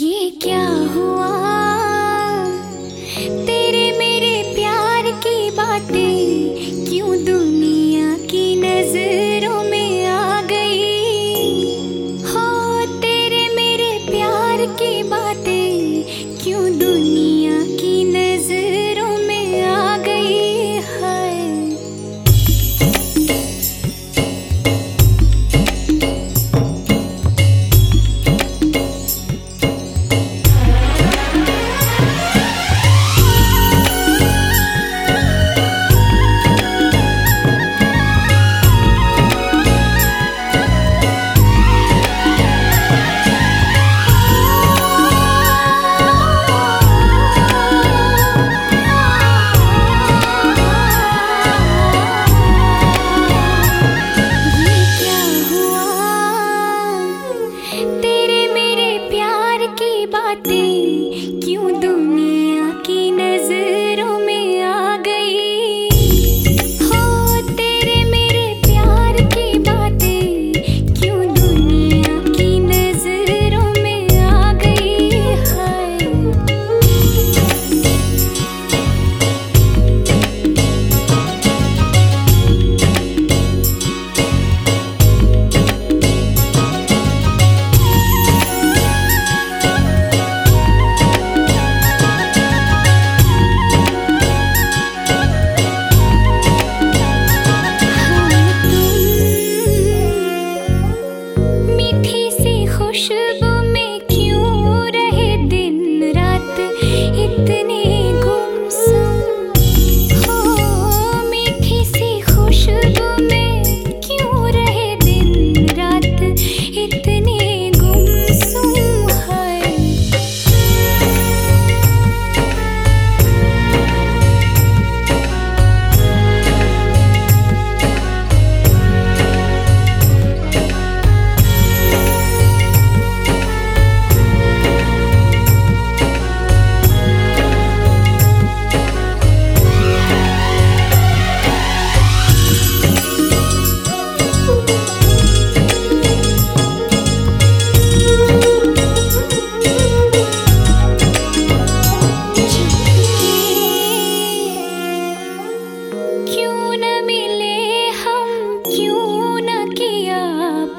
ये क्या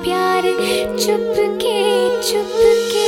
प्यार चुपके चुपके।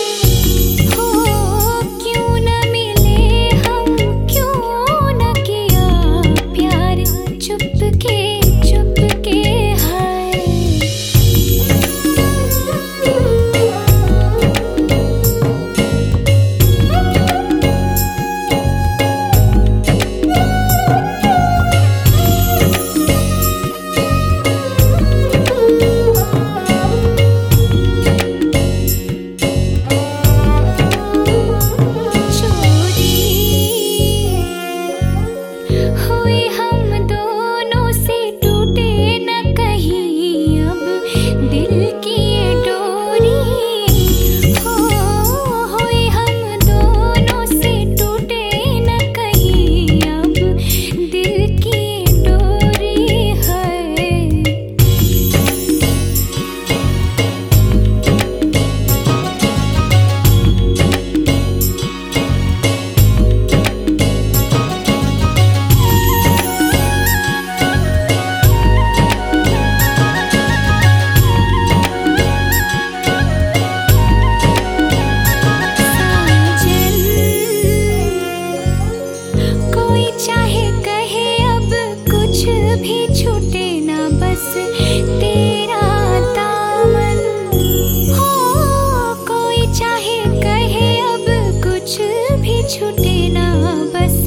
छूटे ना बस